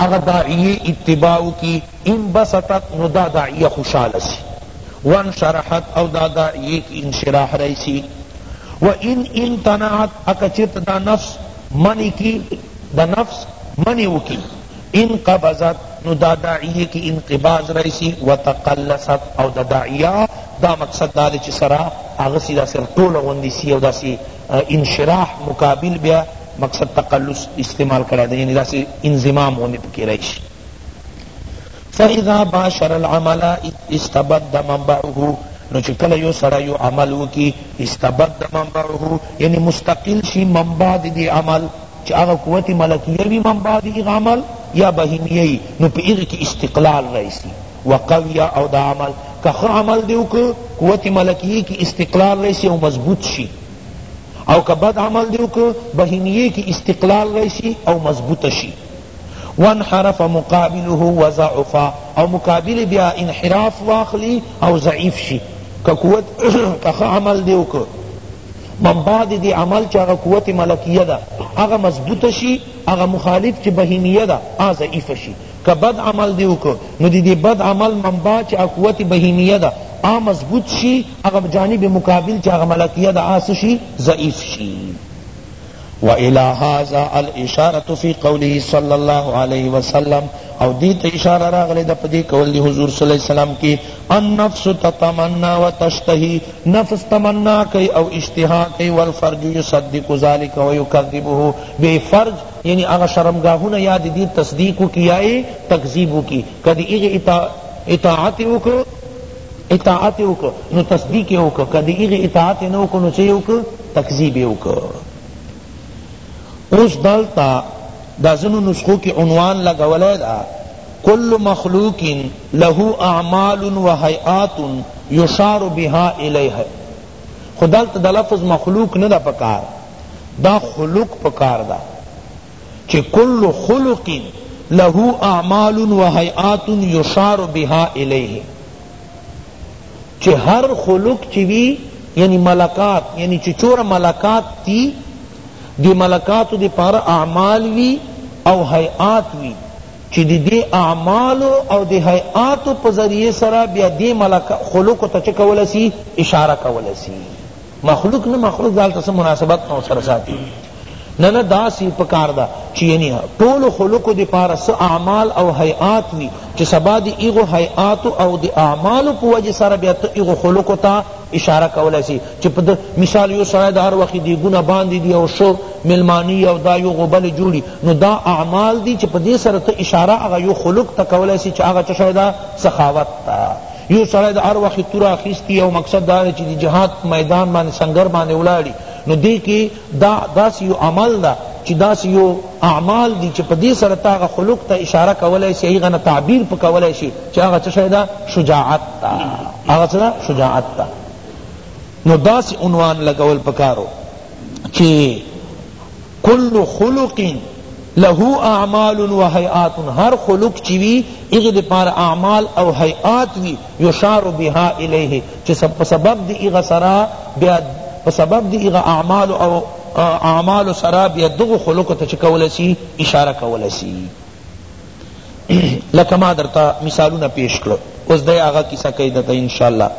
هغه داعیه اتباع کی انبسطت نو دا داعیه خوشحاله سی وانشرحت او دا داعیه کی انشراح رئیسی و ان امتنعت اکا چرت دا نفس منع کی دا نفس منع کی انقبضت نو دا داعیه کی انقباض راشی وتقلصت او دا داعیه دا مقصد دا دی چی سر هغه سی دا سر ټوله غوندی سی او داسی انشراح مقابل بیا مقصد تقلص استعمال کړی دی یعنی داسی انضمام غوندی پکی راشی فاذا باشر العمل استبد منبعه نو چې کله یو سړی یو عمل وکړي استبد منبعه یعنی مستقل شي منبع د دې عمل چه هغه قوت ملکیه وی من بعد هغه عمل یا بهیمیه یی نو په هغه کی استقلال رئیسی وقویه او دا عمل که ښه عمل دی وکړو قوت ملکیه کی استقلال رئیسی او مضبوط شی او که بد عمل دی وکړو بهیمیه کی استقلال رئیسی او مضبوط شی وانحرف مقابله وضعف او مقابل بیا انحراف واخلی او ضعیف شی که قوت که ښه عمل دی وکړو منبع د دې عمل چې هغه قوت ملکیه ده هغه مضبوط شي هغه مخالف چې بهیمیه ده هغه ضعیف شي که بد عمل دی وکړو نو د دې بد عمل منبع چې قوت بهیمیه ده هغه مضبوط شي هغه جانب مقابل چې هغه ملکیه ده هغه شي ضعیف شي وإلی هذا الاشارة فی قوله صلی اللہ علیہ وسلم او دیت اشارہ راغلے دا پدی قول دی حضور صلی اللہ علیہ وسلم کی النفس تتمنا وتشتہی نفس تمنا کئی او اشتہا کئی والفرج یصدق ذلك ویکذبه بے فرج یعنی اغا شرمگاہونا یاد دی تصدیق کی یای تکذیب کی کدی اغی اطاعت اکو اطاعت یې وکړ نو تصدیق یې وکړ که د هغې اطاعت یې نه وکړ نو څه یې وکړ تکذیب یې وکړ اوس دلته دا ځینو نسخو کې عنوان لګولی ده کل مخلوق له اعمال و هیئات یشار بها الیه خو دلته د لفظ مخلوق نه ده پکار دا خلق پکار ده چی کل خلق له اعمال و هیئات یشار بها الیه چی هر خلق چی وی یعنی ملکات یعنی چی چور ملکات تی دی ملکاتو دی پار اعمال وی او حیات وی چی دی دی اعمال او دی حیات په ذریعه سره بیا دی ملک خلق ته چکول سی اشاره کول سی مخلوق نه مخلوق دالته سم مناسبت نو سره ساتي نه نه داسی پکار دا چی یعنی ټول خلقو دی پار س اعمال او حیات وی چی سبا دی ایغو حیات او دی اعمال په وجه سره بیا ته ایغو خلقو تا اشاره کولای سی چی په مثال یو سره د هر وخت دی ګونه باندې دی او شو ملمانی او دا یو غبل جوړی نو دا اعمال دی چی په دې سره ته اشاره هغه یو خلق ته کولای سی چی هغه څه شوی دا سخاوت تا یو سړی د هر وخت توره اخیستی او مقصد دا دی چې د جهاد په میدان باندې سنګر باندې ولاړی نو دې کې دا داسې یو عمل ده چی داس یو اعمال دی چی پدی سره تاغه خلق ته اشاره کولای شي هغه تعبیر په کولای شي چې هغه څه شی دا شجاعت تا هغه څه شجاعت تا نو داس عنوان لګول پکارو چی کل خلق له اعمال و هیئات هر خلق چی وی هغه دی پار اعمال او هیئات وی یشار بها الیه چی په سبب دی هغه سرا بیا په سبب دی هغه اعمال او اعمال سرا بیا دغه خلق ته چی کولای سی اشاره کولای سی لکه ما درته مثالونه پیش کړو اوس دی هغه کیسه کوي درته ان شاء الله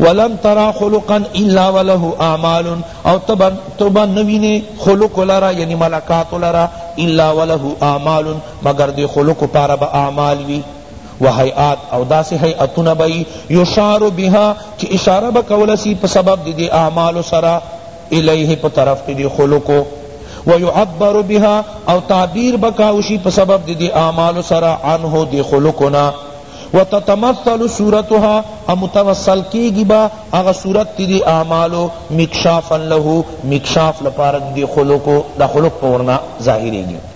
ولن ترى خلقا الا وله اعمال او تبا تبا نوینه خلق لرا یعنی ملکات لرا الا وله اعمال مگر دی خلق پارا با اعمال وی و حیات او داسې حیاتونه به یشار بها چې اشاره به کوله سی په سبب د دې اعمالو سره الیه په طرف د دې خلقو ویعبر بها او تعبیر بکا وشی په سبب د دې اعمالو سره عنه د دې خلقو نه وتتمثل صورتها او متوسل کیږي به هغه صورت د دې اعمالو مکشافا له مکشاف لپاره د دې خلقو دا خلق په ورنا ظاهریږي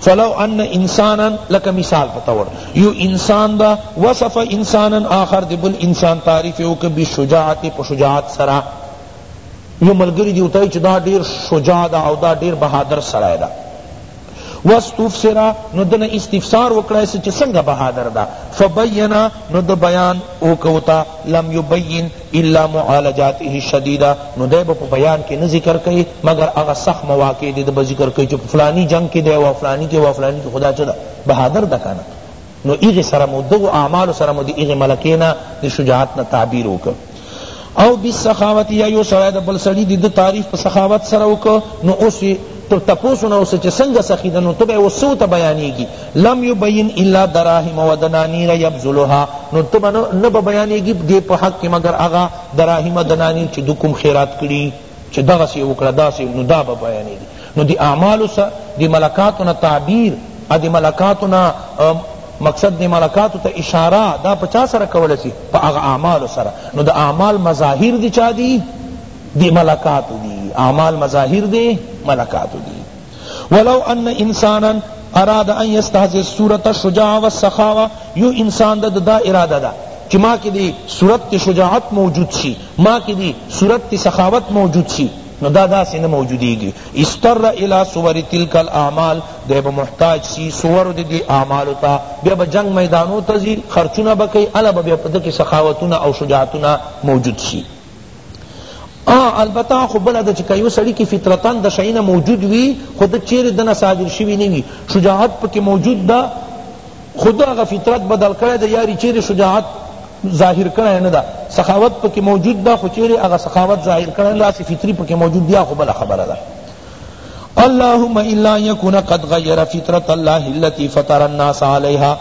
فلو ان انسانا لکه مثال په طور یو انسان دا وصف انسانا آخر د بل انسان تعریف او که بشجاعت په شجاعت سره یو ملګری دی وتای چې دا ډیر شجاع ده او دا ډیر بهادر سړی ده واستفسر نو دنه استفسار وکړای سي چې څنګه بهادر ده فبینا نو د بیان او کوتا لم یبین الا معالجاته الشدیده نو ده په بیان کې نه ذکر کوي مگر هغه سخت مواقع دي د ذکر کوي چې فلانی جنگ کې دی او فلانی کې او فلانی کې خدا چدا بهادر ده کنه نو هغه سره مو دغو اعمالو سره مو د هغه ملکې نه د شجاعت نه تعبیر وکړ او بالسخاوت یا یو سړی د بل سړي د ده تعریف په سخاوت سره وکړ نو اوس تو تپوس نه اوسه چې څنګه سخی ده نو ته به اوس څه ته بیانېږي لم یبین الا دراهم و دنانیر یبذلها نو ته به نه به بیانېږي دې په حق کې مګر هغه دراهم دنانیر چې د کوم خیرات کړي چه دغسی وکړه داسی نو دا به بیانیږی نو دی اعمالو سه دی ملکاتو نه تعبیر دی ملکاتو نه مقصد دی ملکاتو ته اشاره دا پچا سره کول سی په هغه اعمالو سره نو د اعمال مظاهر دی چا دی دی ملکاتو دی اعمال مظاهر دی ملکاتو دی ولو ان انسانا اراد ان یستهزئ صورت الشجاع والسخاوة یو انسان دا دا ارادہ دا چی ما کی دی صورت شجاعت موجود شی ما کی دی صورت سخاوت موجود شی نو دا دا سی نموجودیگی استر الى صور تلک الاعمال دی با محتاج سی صور دی دی اعمالو تا بیا با جنگ میدانو تا زی خرچونا بکی علا با بیا پدکی سخاوتونا او شجاعتونا موجود شی اه البته خو بله ده چې که یو سړي کې فطرتا د شي نه موجود وي خو د چیرې دنه صادر شوي نه وي شجاعت پکې موجود ده خو د هغه فطرت بدل کړی ده یاري چیرې شجاعت ظاهر کړی نه ده سخاوت پکې موجود ده خو چیرې هغه سخاوت ظاهر کړی نه داسې فطري پکې موجود بیا خو بله خبره ده اللهم الا يكون قد غير فطرة الله التي فطر الناس عليها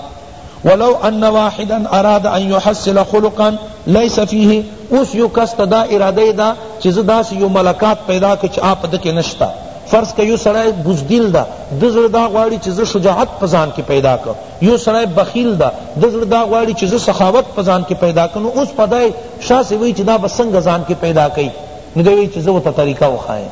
ولو ان واحدا اراد ان يحصل خلقا ليس فيه اوس یو کس ته دا اراده ده چې زه داسې یو ملکات پیدا کړ چې آپ دکې نشته فرض که یو سړی بزدل ده د زړه دا غواړي چې زه شجاعت په ځان کې پیدا کړم یو سړی بخیل ده د زړه دا غواړي چې زه سخاوت په ځان کې پیدا کړم نو اوس په دای شاسې وایي چې دا به څنګه ځان کې پیدا کوي نو دی وایي چې زه ورته طریقه وښایم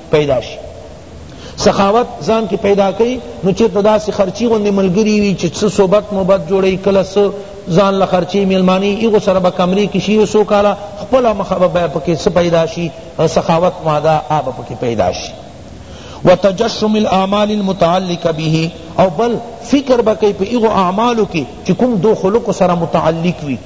پیدا شي سخاوت ځان کې پیدا کړي نو چېرته داسې خرچي غوندې ملګري وي چې څه صحبت محبت جوړوي کله څه ځان له خرچې مېلماني هغو سره به کمرې کې شي یو څو کاله خپله مخه به پکې څه پیدا شي سخاوت ماده آ به پکې پیدا شي وتجشم الاعمال المتعلقه به او بل فکر بکی په ایغو اعمالو کی چې کوم دو خلق سره متعلق وی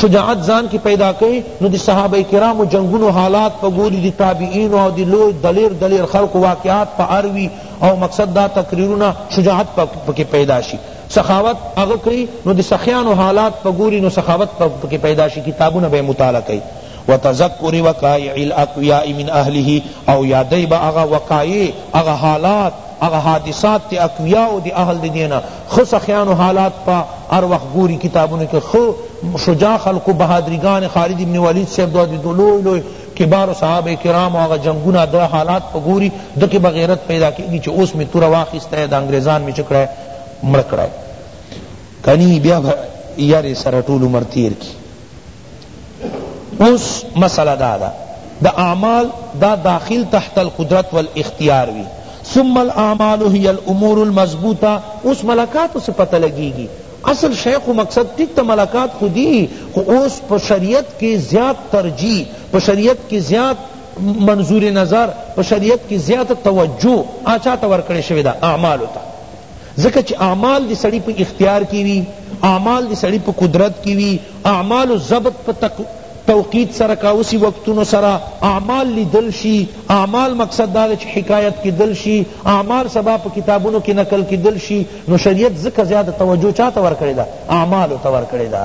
شجاعت ځان کی پیدا کړي نو د صحابه کرامو جنگونو حالات په ګوري د تابعین او د لوی دلیر دلیر خلق واقعات په اروي او مقصد دا تقریرونه شجاعت پکې پیدا شي سخاوت هغه کړي نو د سخیانو حالات په ګوري نو سخاوت پکې پیدا شي کتابونه به مطالعه کوي وتذکر وقایع الاقویاء من اهله او یادی با اغا وقایع اغا حالات اغا حادثات تی اقویاء دی اهل دی دینا ښه سخیانو حالات په هر وخت ګوری کتابونو کی ښه شجاع خلقو بهادریګان خالد ابن ولید صاحب دو دو لوی لوی کبارو صحابه کرامو هغه جنگونه دا حالات په ګوری ده کی به غیرت پیدا کیږی چی اوس می توره واخیسته دا انګریزان می چه کړای مړه کړای کنی بیا به یری سره ټول عمر تیر کی اوس مسئله دا ده د اعمال دا داخل تحت القدرت والاختیار وی ثم الاعمال هی الامور المضبوطه اوس ملکاتو سے پتہ لگیگی اصل شے خو مقصد ٹھیک تا ملکات خو دی خو اوس پا شریعت کے زیاد ترجیح پا شریعت کے زیاد منظور نظر پا شریعت کے زیاد توجہ آچا تا ورکڑے شوی دا اعمالو تا ځکه چی اعمال د سړی په اختیار کی وی اعمال د سړی په قدرت کی وی اعمالو ضبط په توقیت سره کا اسی وقتونو سره اعمال لیدل شی اعمال مقصد دا چی حکایت کیدل شی اعمال سبا په کتابونو کی نقل کیدل شی نو شریعت ځکه زیاده توجه چاته ورکړی دا اعمالو ته ورکړی دا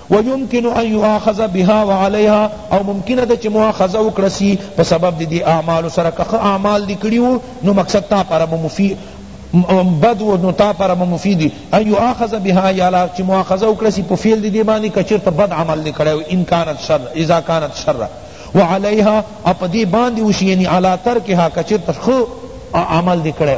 و یمکن ان یؤاخذ بها و علیها او ممکنه ده چی مؤاخذه وکړه سی په سبب د دی اعمالو سره که ښه اعمال دی کړی وو نو مقصد تا پاره به مفید بد و نو تا پر مفیدی ان یؤاخذ بها یالا چی مؤاخذه وکړه سی په فعل دی باندې کچرت بد عمل دی کړی ان کانت شر اذا کانت شر وعليها اپدی باندې وشي یعنی علا ترکها کچرت خو عمل دی کړی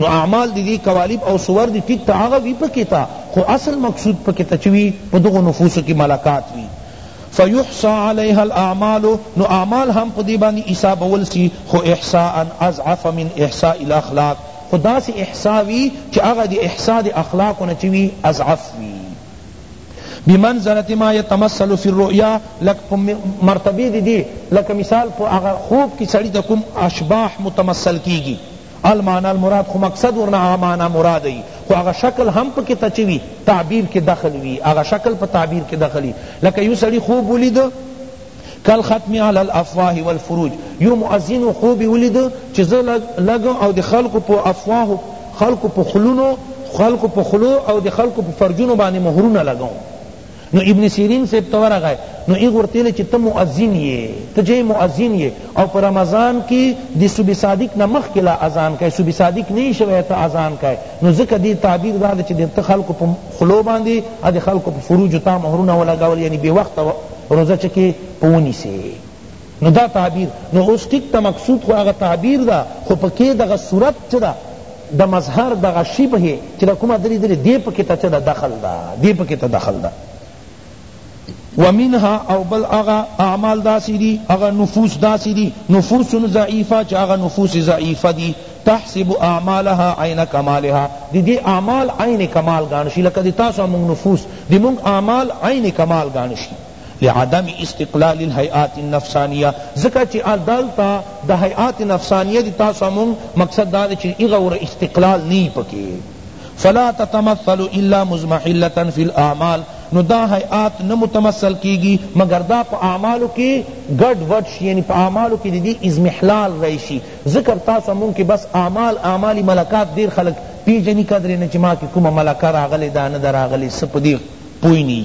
نو اعمال دی دی کوالیب او صور دی ټیک تا هغه وی پکی تا خو اصل مقصود پکی تا چه وی په دغو نفوسو کی ملکات وی فیحصی علیها الاعمال نو اعمال هم په دی باندی حسابول سی خو احصاء اضعف من احصاء الاخلاق خو داسی احصاء وی چه هغه دی احصاء دی اخلاقو نه چه وی اضعف وی بمنزلة ما يتمثل في الرؤيا لک پا مرتبه دی دی لکه مثال پا اغا خوب کی سړی تا کوم اشباح متمثل کیگی المعنی المراد خو مقصد ورنه هغه معنی مراد ئی خو هغه شکل هم پکی ته چه وی تعبیر کی دخل وی هغه شکل په تعبیر کی دخل وی لکه یو سړی خوب ولید کالختم علی الافواه والفروج یو مؤذن خوب ولید چه زه لګم او د خلقو په افواه خلقو په خلونو خلقو په خلو او د خلقو په فرجونو باندې مهرونه لګوم نو ابن سیرین صاحب ته ورغی نو ایغ ورته ویل چی ته مؤذن یی ته جه مؤذن یی او په رمضان کی د صبح صادق نه مخکی لا اذان کای صبح صادق نه شوی ته اذان کای نو ځکه دی تعبیر دا ده چی ته خلقو په خولو باندی او د خلقو په فروجو تا مهرونه ولګول یعنی بی وخته روزه چکی په ونیسی نو دا تعبیر نو اوس ټیک ده مقصود خو هغه تعبیر ده خو پکی دغه صورت چه ده د مظهر دغه شبه چه ده کومه ده لیدلی دی پکی ته چه ده دخل ده دی پکی ته دخل ده ومنها او بل اغا اعمال داسی دی اغا نفوس داسی دی نفوس ضعیفہ چا اغا نفوس ضعیفہ دی تحسب اعمالها عین کمالها دی دی اعمال عین کمال گانشی لکه دی تاسو مونگ نفوس دی مونگ اعمال عین کمال گانشی لعدم استقلال الهیئات النفسانیه ځکه چی دلته د هیئات نفسانیه دی تاسو مونږ مقصد دا دی چی هغه ور استقلال نی پکی فلا تتمثل الا مضمحلة فی الاعمال نو دا حیات نه متمثل کیگی مگر دا پا اعمالو کی گڑ وڈ شی یعنی پا اعمالو کی دی ازمحلال رئیشی ذکر تاسو مون کی بس اعمال اعمال ملکات دیر خلق پیجنی قدر نه چی ما کی کوم ملکه راغلی دا نه دا راغلی سپ دی پوی نی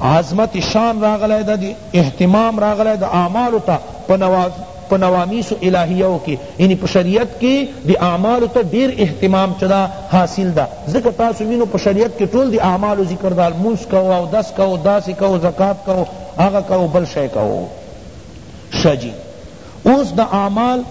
عظمت شان راغلی ده دی اهتمام راغلی ده اعمالو ته په نوامیس الہیو کی یعنی په شریعت کی دی اعمالو ته ډیر اهتمام چدا حاصل ده ځکه تاسو وینو په شریعت کی ټول دی اعمالو ذکر ده مونس کو او دس کو داسی کو زکات کو هغه کو بل شی کو شجی اوس د اعمال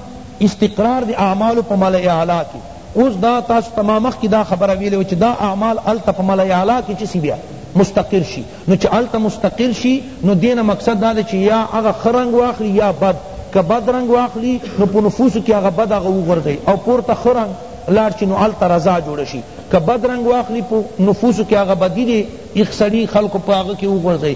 استقرار د اعمالو په ملأ اعلی کی اوس دا تاسو ته ما مخکی دا خبره ویلی چې دا اعمال هلته په ملأ اعلی کی چسی بیا مستقر شی نو چې هلته مستقر شی نو دینه مقصد دا چې یا هغه ښه رنګ واخلی یا بد که بد رنګ واخلی نو په نفوسو کی هغه بد هغه وغورځوي او پورته ښه رنګ لار چی نو هلته رضا جوړ شي که بد رنګ واخلی په نفوسو کی هغه بدی دی یخ سړی خلق په هغه کی وغورځوي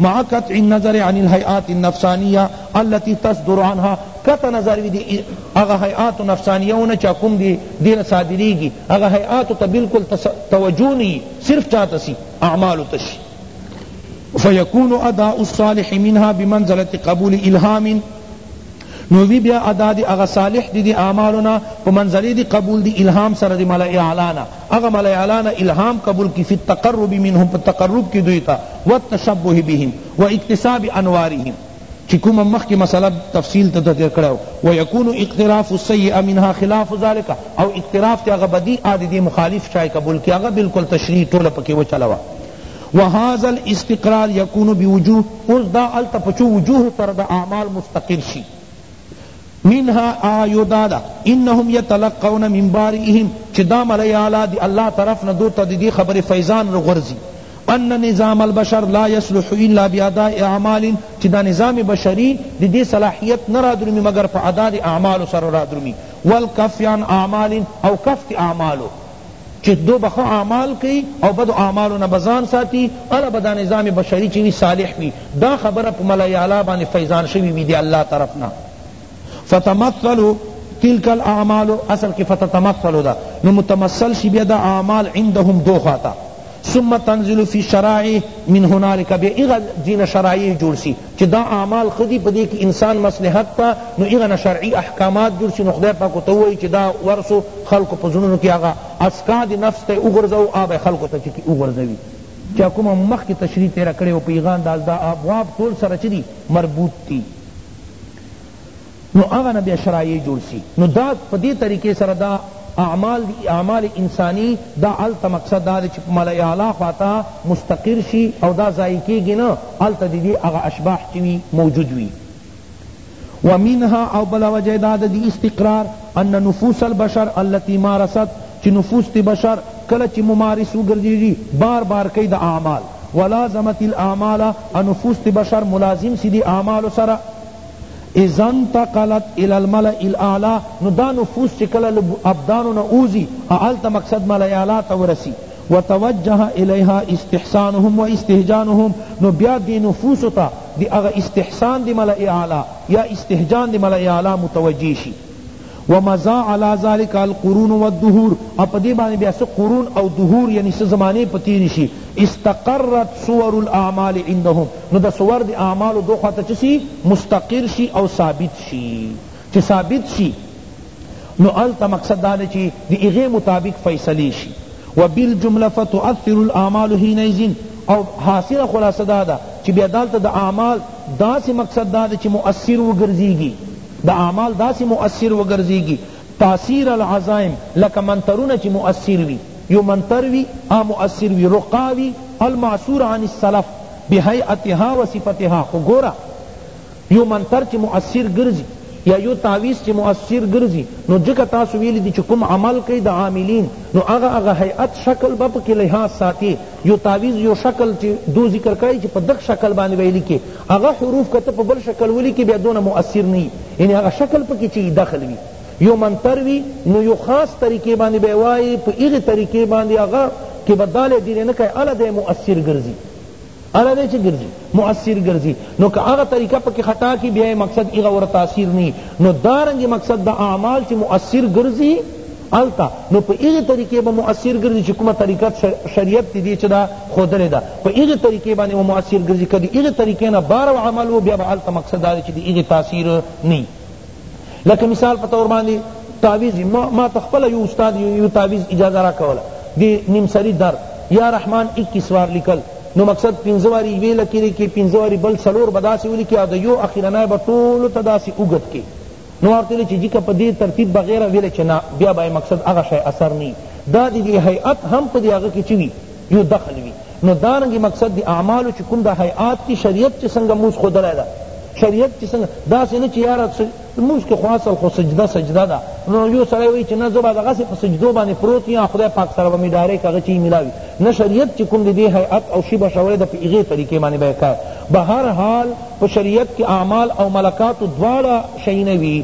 مع قطع النظر عن الهیئات النفسانیة التي تصدر عنها قطع نظر وی دی هغه هیئات نفسانیه نه چا کوم دی دین صادریږي هغه هیئات ته بالکل توجه نه صرف چاته سی اعمال تشی فیکون اداء الصالح منها بمنزلة قبول الهام نو وی بیا ادا دی هغه صالح دی دی اعمالو نه په منزله دی قبول دی الهام سره دی ملائ اعلی نه هغه ملائ اعلی نه الهام قبول کی فی التقرب منهم په تقرب کی دوی ته والتشبه بهم و اکتساب انوارهم چی کوم مخکی مسئلہ تفصیل تا تذکر کرو و یکون اقتراف السیئ منها خلاف ذلک او اقتراف تی هغه بدی آدی دی مخالف شای قبول کی هغه بالکل تشریح ټول پکی وچلوا وهذا الاستقرار يكون بوجوه اوس دا هلته په څو وجوهو سره دا اعمال مستقر شي منها هغه یو دا ده انهم یتلقون من بارئهم چې دا ملای اعلی دی الله طرف نه دوی ته د دې خبرې فیضان راغورځي ان نظام البشر لا يصلح الا باداء اعمال چې دا نظام بشری د دې صلاحیت نه رادرومي مگر په ادا د اعمال سره رادرومي والکف عن اعمال او کف اعمالو چی دو به ښه اعمال کوي او بدو اعمالو نه به ځان ساتي اله به دا نظام بشری چی وی صالح وی دا خبره په ملای اعلی باندی فیضان شوی وی دی الله طرف نه فتمثل تلک الاعمال اصل کی فتتمثل دا نو متمثل شی بیا دا اعمال عندهم دو خواته ثم تنزل فی الشرائع من هنالک بیا ایغا دین شرائع جوړ سی چی دا اعمال خدی پدی کی انسان مصلحت تا نو ایغا نه شرعی احکامات جوړ سی نو خدای پاک ورته ووایی چی دا ورسو خلقو په زړونو کی هغه ازکا دی نفس ته وغورځوه آ به خلقو ته چکی وغورځوی چا کومه مخکی تشریح تیره کړی وه په ایغا انداز دا ابواب ټول سره چه دی مربوط دی نو هغه نه بیا شرایع جوړ سی نو دا په دی طریقی سره دا اعمال دی اعمال انسانی دا هلته مقصد دا دی چی په ملأ اعلی خوا ته مستقر شی او دا ضایع کیږی نه هلته د دی هغه اشباح چی وی موجود وی ومنها او بله وجه دا ده دی استقرار ان نفوس البشر التي مارست چی نفوس دی بشر کله چی ممارس وگرزیدی بار بار کئی دا اعمال ولازمت الاعمال او نفوس دی بشر ملازم سی دی اعمال سره اذا انتقلت الی الملأ الاعلی نو دا نفوس چی کله له ابدانو نه ووځي او هلته مقصد ملأ اعلی ته ورسی وتوجه الیها استحسانهم و استهجانهم نو بیا دی نفوسو ته دی هغه استحسان دی ملأ اعلی یا استهجان دی ملأ اعلی متوجه شي ومضی علی ذلک القرون والدهور او په دې باندې بیا څه قرون او دهور یعنی څه زمانې په تېرې شي استقرت صور الاعمال عندهم نو دا صور د اعمالو دو خوا ته څه شي مستقر شي او ثابت شي چې ثابت شي نو هلته مقصد دا دی چې د هغې مطابق فیصلې شي وبالجمله فتؤثر الاعمال حینئذ او حاصله خلاصه دا ده چې بیا دالته د اعمال داسې مقصد دا ده چې مؤثر وګرځېږي د اعمال داسی مؤثر وګرځیږی تاثیر العزائم لکه منترونه چی مؤثر وی یو منتر وی هغه مؤثر وی رقی وی المعثور عن السلف بهیئتها و صفتها خو ګوره یو منتر چی مؤثر ګرځی یا یو تعویذ چی مؤثر ګرځی نو ځکه تاسو ویلی دی چی کوم عمل کئی د عاملین نو هغه هغه هیئت شکل به پکی لحاظ ساتی یو تعویذ یو شکل چی دو ذکر کړی چی په دک شکل باندی به یې لیکی هغه حروف که ته په بل شکل ولیکې بیا دونه مؤثر نه وي یعنی هغه شکل پکې چې دخل وي یو منتر وي نو یو خاص طریقې باندې به وایي په هغې طریقې باندې هغه کې به دالی دیرې نه کوي هله دی مؤثر ګرځي اړه دی چې ګرځي مؤثر ګرځي نو که هغه طریقه پکې خطا کی بیا مقصد هغه ور تاثیر نی نو دارنګ مقصد د اعمال چې مؤثر ګرځي هلته نو په هغه طریقې به مؤثر ګرځي چې کومه طریقه شریعت تی دی چې دا خودلې ده په هغه طریقې باندې به مؤثر ګرځي کدی هغه طریقې نه بار او عمل و بیا به هلته مقصد دا چې دی هغه تاثیر نه لکه مثال په تور باندې تعویز ما, ما تخپل یو استاد یو تعویز اجازه را کوله دی نیم سری در یا رحمان 21 وار لیکل نو مقصد پنځه واری ویل کړي کې پنځه واری بل سلور بداسي ولي کې او د یو اخیرنای به ټول تداسي وګت کې نو ما ورته ویل چې جیکه په دې ترتیب بغیر ویل چې نه بیا به مقصد هغه شی اثر نه دا د دې هیئت هم په دې هغه کې چې وي یو دخل وي نو دارنګ مقصد دی اعمالو چې کوم د هیئات کې شریعت چې څنګه موس خودلی ده شریعت چې څنګه داسې نه چې یاره موس کې خو اصل خو سجده سجده ده نو یو سړی وایي چې نه زه به دغسې په سجدو باندې پروت یم خدای پاک سره به مې ډایرېک هغه چی ملاوي نه شریعت چې کوم د دې هیئت او شي به شوی ده په هغې طریقې باندې به یې کار به هر حال په شریعت کی اعمال او ملکات دواړه شیونه وی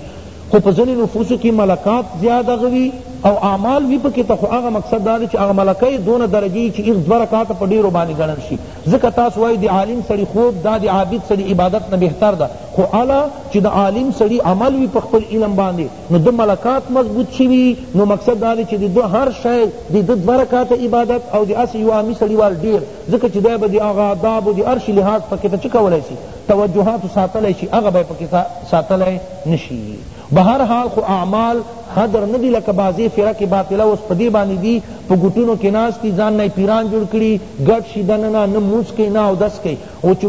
خو په ځنی نفوسو کی ملکات زیاد هغه وی او اعمال وی پکی ته خو هغه مقصد دا دی چی هغه ملکه یی دونه درجه یی چی ایغ دوه رکعته په ډیرو باندی ګڼل شی ځکه تاسو وایی د عالم سړی خوب دا د عابد سړی عبادت نه بهتر ده خو اله چی د عالم سړی عمل وی په خپل علم باندی نو ده ملکات مضبوط شوی نو مقصد دا دی چی د ده هر شی د ده دوه رکعته عبادت او د هسی یو عامی سړی وال ډیر ځکه چی دی به د هغه آدابو د هر شي لحاظ پکې ته چه کولای شي توجهاتو ساتلای شي هغه به یې پکې ساتلای نه شي بهرحال خو اعمال حدر نه دي لکه بعضې فرق باطله اوس په دې باندې دي په ګوټونو کې ناست دي ځان نه یې پیران جوړ کړي ګډ شي دننه نه مونځ کوي نه اودس کوي او چې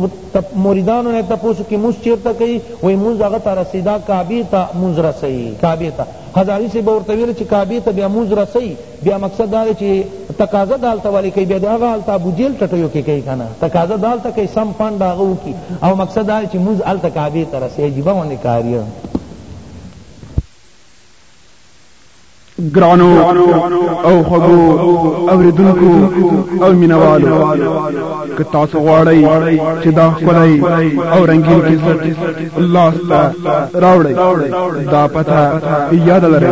مریدانو نه تپوس وکړي مونځ چېرته کوي وایي مونځ هغه ته رسېدا کعبې ته مونځ رسوي کعبې ته هزاري صاحب به ورته ویل چې کعبې ته بیا مونځ رسوي بیا مقصد دا دی چی تقاضا دالته ولی کئی بیا هغه هلته ابو جیل ټټیو کی کئی کنه تقاضا دالته کئی سم پند هغه وکی او مقصد دا چی موز هلته کعبه ته رسی عجیبه ونه کاری ګرانو او خبو اوریدونکو او مینوالو که تاسو غواړئ چې دا خولای او رنگین کیسه الله ستاسو راوړي دا پته یاد لرئ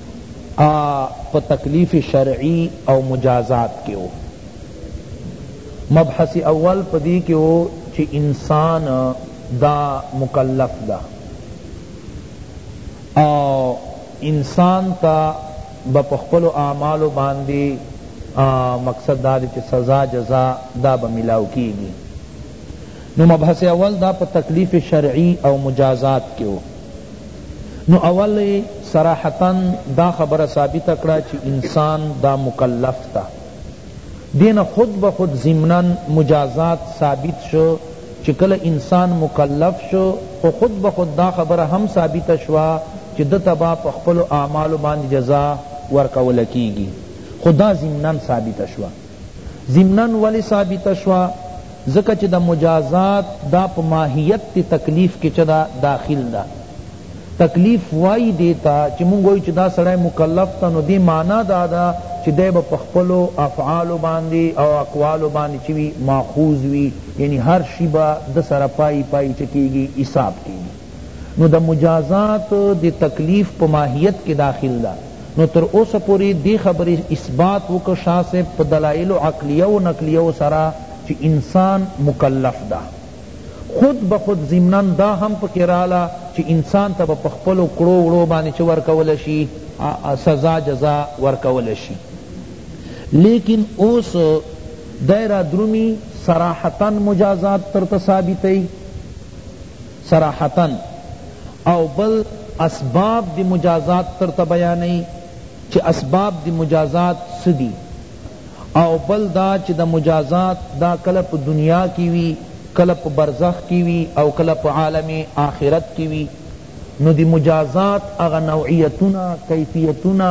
آ په تکلیف شرعی او مجازات کی وو مبحث اول په دی کی وو چی انسان دا مکلف دا او انسان تا به په خپل اعمالو باندی مقصد دا دی چی سزا جزا دا به ملاو کیږي نو مبحث اول دا په تکلیف شرعی او مجازات کی وو نو اول ئې صراحتاً دا خبره ثابته کړه چی انسان دا مکلف ده دې نه خود به خود ضمناً مجازات ثابت شو چی کله انسان مکلف شو خو خود به خود دا خبره هم ثابته شوه چی ده ته به په خپلو اعمالو باندې جزا ورکول کیږی خو دا ضمناً ثابته شوه. ضمناً ولی ثابته شوه؟ ځکه چه دا مجازات دا په ماهیت تی تکلیف کی چه ده داخل ده تکلیف وایی دیتا چه مونږ وایو چه دا سړی مکلف ده نو دی معنی دا ده چه دی به په خپلو افعالو باندی او اقوالو باندی چه وی ماخوذ وی یعنی هر شی به ده سره پایی پایی چه کیږی حساب کیږی نو دا مجازات دی تکلیف په ماهیت کی داخل ده نو تر اوسه پوری دی خبری اثبات وکړ شاه صاحب په دلایلو عقلیه و نقلیه و سره چی انسان مکلف ده خود به خود ضمنا دا هم پکی راله چی انسان ته به په خپلو کړو وړو باندی چه ورکول شی سزا جزا ورکول شی لیکن اوس دی را درومی صراحتا مجازات ترته ثابتی صراحتا او بل اسباب د مجازات درته بیانوي چی اسباب د مجازات څه دي او بل دا چی د مجازات دا کله په دنیا کی وی کله په برزخ کی وی او کله په عالم آخرت کی وی نو د مجازات هغه نوعیتونه کیفیتونه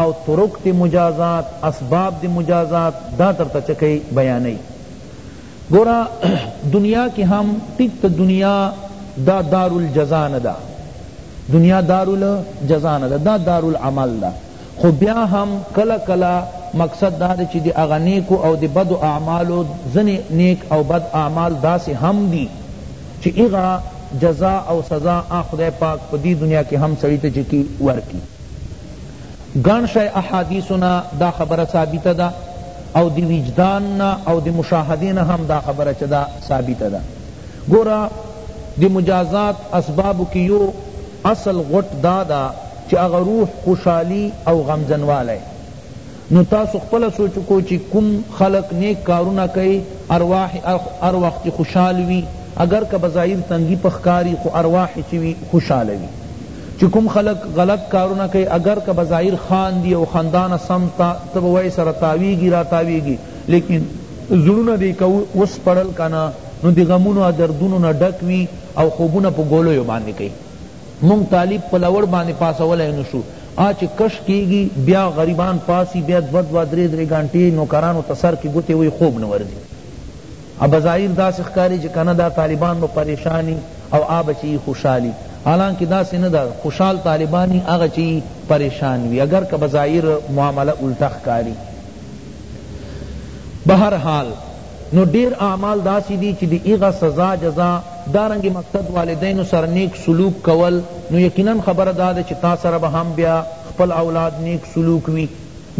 او طرق د مجازات اسباب د مجازات دا درته چه کئ بیانوي ګوره دنیا کی هم ټیک ته دنیا دا دار الجزا نه ده دنیا دار الجزا نه ده دا دار العمل ده خو بیا هم کله کله مقصد دا دی چې د هغه نیکو او د بدو اعمالو ځنې نیک او بد اعمال داسې هم دي چې هغه جزا او سزا خدای پاک په دې دنیا کې هم سړی ته چکی ورکی ګڼ شی احادیثو نه دا خبره ثابته ده او د وجدان نه او د مشاهدې نه هم دا خبره چه ده ثابته ده ګوره د مجازات اسبابو کی یو اصل غټ دا ده چه هغه روح خوشحالی او غمجنوالی نو تاسو خپله سوچ وکړو چی کوم خلق نیک کارونه کئی ارواح یې هر وخت چی خوشحال وی اګر که بظاهر تنګی په ښکاری خو ارواح یې چی وی خوشحاله وی چی کوم خلق غلط کارونه کئی اګر که بظاهر خاندی او خندانه سم ته ته به وایی سره تاویږی را تاویږی لیکن زړونه دی که وسپړل کنه نو د غمونو او دردونو نه ډک وی او خوبونه په ګولیو باندی کئی. مونږ طالب په لوړ باندې پاڅولای نه شو آ چې کش کیږي بیا غریبان پاڅي بیا دوه دوه درې درې ګانټې نوکرانو ته سر کې ګوتې وهي خوب نه ورځي آ بظاهر داسې ښکاري چې کنه دا طالبان به پریشانی او آ به چې خوشحالي حالانکه داسې نه ده خوشحال طالبان یي هغه چې پریشان وي اګر که بظاهر معامله الټه ښکاري بهرحال نو ډیر اعمال داسی دی چی دی هغه سزا جزا دارنګه مقصد والدینو سره نیک سلوک کول نو یقینا خبره داده چی تاسره به هم بیا خپل اولاد نیک سلوک وی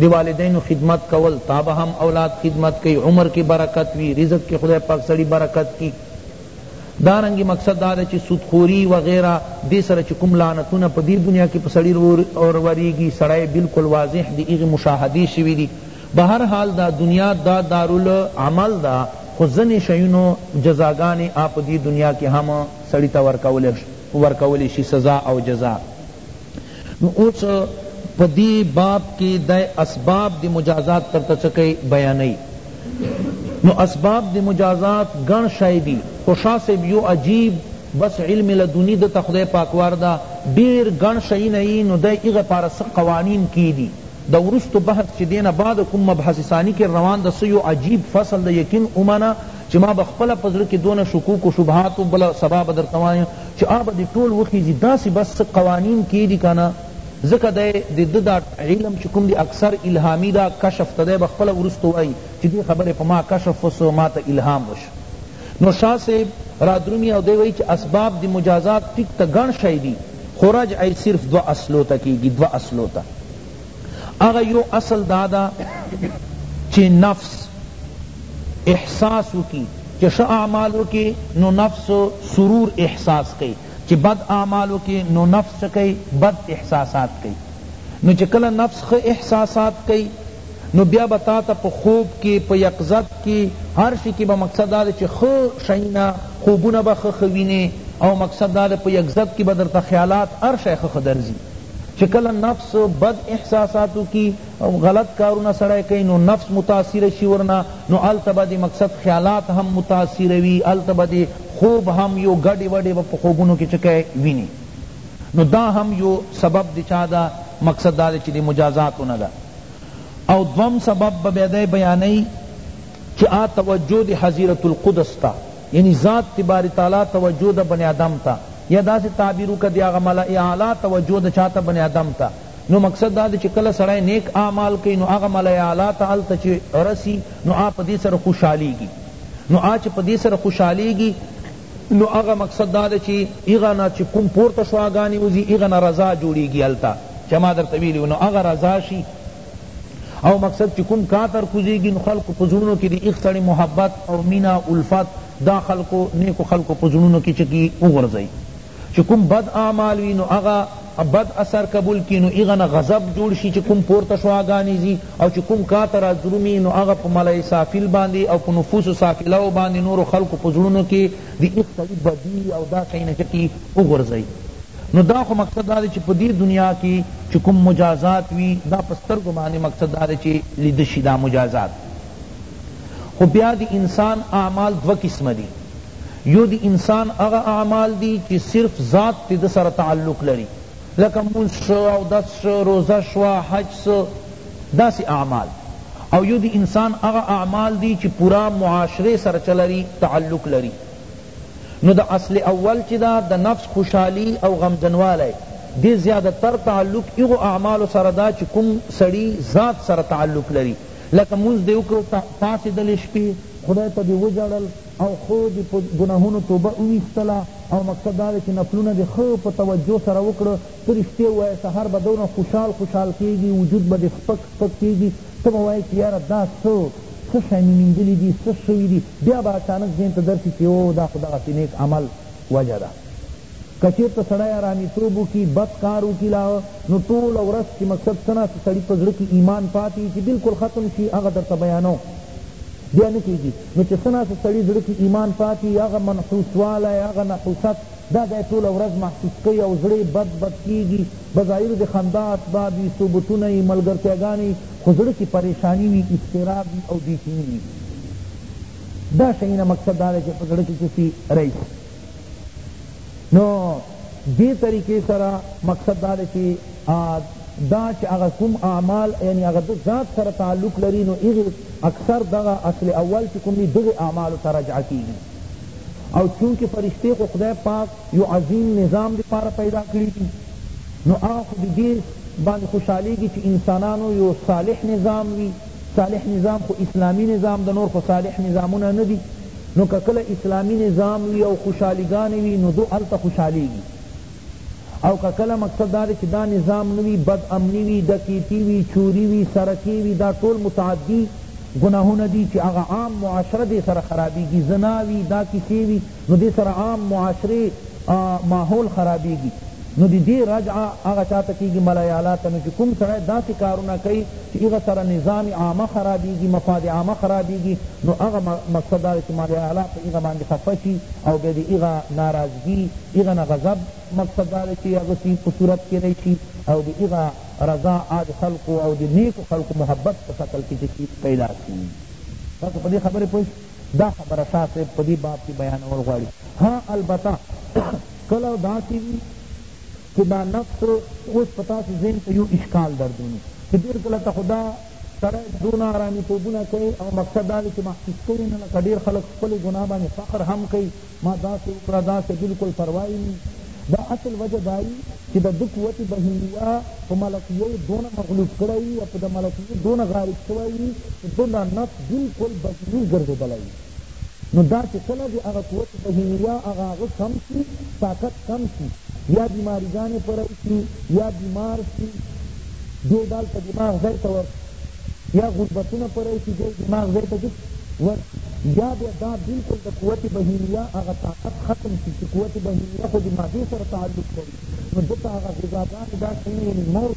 دی والدینو خدمت کول تا به هم اولاد خدمت کئی عمر کی برکت وی رزق کی خدای پاک سړی برکت کی دارنګه مقصد داده چی سود خوری وغیره دی سره چی کوم لعنتونه پدی دنیا کی په سړی وریږی سړی بلکل واضح دی هغه مشاهدی شوی دی په هر حال دا دنیا دا دارالعمل ده خو ځنی شیونو جزاګانی آ په دی دنیا کی هم سړی ته ورکول شی سزا او جزا نو اوس په دی باب کی دی اسباب دی مجازات درته څه کئ بیانوی نو اسباب دی مجازات ګڼ شی دی خو شاه صاحب یو عجیب بس علم لدنی دته خدای پاک ورده ډیر ګڼ شیونه یی نو دی هغه پاره څه قوانین کی دی د وروسته بحث چی دینه بعد کوم مبحث ثانی کی روان ده څه یو عجیب فصل ده یقین ومنه چی ما به خپله په زړه کی دونه شکوک و شبهات و بله سبا به درته وایم چی آ به دی ټول وخیزی داسی بس څه قوانین کی دی کنه ځکه دی د ده دا علم چی کوم دی اکثر الهامی ده کشف ته دی به خپله وروسته وایی چی دی خبری په ما کشف وسو ماته الهام وشو. نو شاه صیب رادرومی او دی وایی چی اسباب دی مجازات ټیک ته ګڼ شی دی خو رجع یی صرف دوه اصلو ته کیږی دوه اصلو ته هغه یو اصل داده چی نفس احساس وکی چی ښه اعمال وکی نو نفس سرور احساس کئی چی بد اعمال وکی نو نفس چه کئی بد احساسات کئی نو چی کله نفس ښه احساسات کئی نو بیا به تا ته په خوب کی په یقظت کی هر شی کی به مقصد دا دی چی ښه شیونه خوبونه به ښه ښه وینی او مقصد دا دی په یقظت کی به درته خیالات هر شی ښه ښه درځی چی کله نفس بد احساساتو کی غلط کارونه سړی کئی نو نفس متاثر شی ورنه نو هلته به دی مقصد خیالات هم متاثر وی هلته به دی خوب هم یو ګډی وډی به په خوبونو کی چه کئی وینی نو دا هم یو سبب دی چا ده مقصد دا دی چی دی مجازاتو نه ده او دوم سبب به بیا دی بیانوی چی آ توجه دی حظیرت القدس تا یعنی ذات دی باری تعالی توجه ده بنی آدم تا یا داسی تعبیر وکړه دی هغه ملأ اعلی توجه ده چاته بنی آدم تا نو مقصد دا دی چی کله سړی نیک اعمال کئی نو هغه ملأ اعلی ته هلته چی رسی نو آ پدی سره خوشحالیږی نو آ چی پدی سره خوشحالیږی نو هغه مقصد دا دی چی هغه نه چی کوم پورته شعاګانی وځی هغه نه رضا جوړیږی هلته چه ما درته ویلی وو نو هغه رضا شی او مقصد چی کوم کاتر کوزیږی نو خلقو په زړونو کی د هغ سړی محبت او مینه الفت دا خلقو نیکو خلقو په زړونو کی چه کی وغورځی چی کوم بد اعمال وی نو هغه بد اثر قبول کی نو هغه نه غضب جوړ شی چی کوم پورته شعاګانی ځی او چې کوم کار ته رادرومي نو هغه په ملأ سافل باندې او په نفوس سافلهو باندې نورو خلقو په زړونو کې د هیڅ سړي بدي او دا شی نه چکي وغورځوي نو دا خو مقصد دا دی چې په دې دنیا کې چې کوم مجازات وي دا په سترګو باندې مقصد دا دی چې لیده شي دا مجازات خو بیا د انسان اعمال دوه قسمه دي یو د انسان هغه اعمال دي چې صرف ذات ته د سره تعلق لري لکه لمونځ شو اودس شو روزه شوه حج شو داسی اعمال او یو دی انسان هغه اعمال دی چی پورا معاشرې سره چه لری تعلق لری نو د اصل اول چی ده د نفس خوشحالی او غمجنوالی دی زیاده تر تعلق هغو اعمالو سره ده چی کوم سړی ذات سره تعلق لری لکه لمونځ دی وکړ پاڅیدل شپې خدای ته دی وژړل او خو دی په ګناهونو توبه وویستله او مقصد دا دی چی نفلونه دی ښه په توجه سره وکړه ته رښتیا ووایه سهار به دونه خوشحال خوشحال کیږی وجود به دی سپک سپک کیږی ته به وایی چی یاره دا څه څه شی می میندلی دی څه شوی دی بیا به اچانک ذهن ته درسی چی او دا خو دغسی نیک عمل وجه ده که چیرته سړی ارامیتوب وکړي بد کار وکړي لا نو ټوله ورځ چی مقصد څه ناست سړی په زړه کی ایمان پاتی وي چی بلکل ختم شي هغه درته بیانوم بیا نه کیږي نو چی څه ناست سړی زړه کی ایمان پاتی وي هغه منحوس والی هغه نحوست دا دی ټوله ورځ محسوس کوي او زړه بد بد کیږي بظاهر د خندا اسباب وي صحبتونه وي ملګرتیاګانې وي خو زړه کی پریشانی وي اضطراب وي او بې چینی وي دا شیونه مقصد دا دی چی په زړه کی چه سي رئیس نو دی طریقې سره مقصد دا دی چی دا چی هغه کوم اعمال یعنی هغه د ذات سره تعلق لري نو هغه اکثر دغه اصل اول چی کوم دی دغه اعمالو ته رجع کیږي او چونکه فرشتې خو خدای پاک یو عظیم نظام دی پاره پیدا کړی دي نو هغه خو دې باندې خوشحالیږي چې انسانانو یو صالح نظام وي صالح نظام خو اسلامی نظام د نور خو صالح نظامونه نه دي نو که کله اسلامی نظام وی او خوشحالی ګانی وی نو دو هلته خوشحالیږی او که کله مقصد دا دی چی دا نظام نه وی بد امنی وی ډکیتی وی چوری وی سرکی وی دا ټول متعدی ګناهونه دی چی هغه عام معاشره دی سره خرابیږی زنا وی دا کیسی وی نو دی سره عام معاشری ماحول خرابیږی نو د دې رجعه هغه چا ته کیږي ملای اعلی ته نو چې کوم سړی داسې کارونه کوي چې هغه سره نظام عامه خرابیږي مفاد عامه خرابیږي نو هغه مقصد دا چې ملای اعلی په هغه باندې خفه شي او بیا د هغه ناراضګي هغه نه غضب مقصد دا چې هغسې په صورت کې راشي او د هغه رضا عاد خلقو او د نیکو خلقو محبت په شکل کې چې پیدا شي تاسو په دې خبرې پوه دا خبره شاه صاحب په دې باب کې بیانول غواړي ها البته کله داسې وي چې دا نفس اوس په تاسو ذهن ته یو اشکال دردونی چې ډېر کله ته خو دا سړی دونه آرامیتوبونه کوي او مقصد دا دی چې محسوس کوي نه لکه ډېر خلک خپلې ګناه باندې فخر هم کوي ما داسې وکړه داسې بلکل پروا یې نه دا اصل وجه دا وي چې د ده قوت بهیمیه په ملکیه یې دونه مغلوب کړی وي او په د ملکیه دونه غالب شوی وي چې ده دا نفس بلکل بهیمي ګرځېدلی وي نو دا چې کله د هغه قوت بهینیه هغه هغه کم شي طاقت کم شي یا بیماریګانې په رای شي یا بیمار شي دی بال په دماغ ځای ته ورشي یا غربتونه په رای شي دی دماغ ځای ته ورشي یا بیا دا بالکل د قوت بهینیه هغه طاقت ختم شي چې قوت بهینیه خو د معدې سره تعلق لري نو دته هغه غذاګانې دا شیونه یعنې موت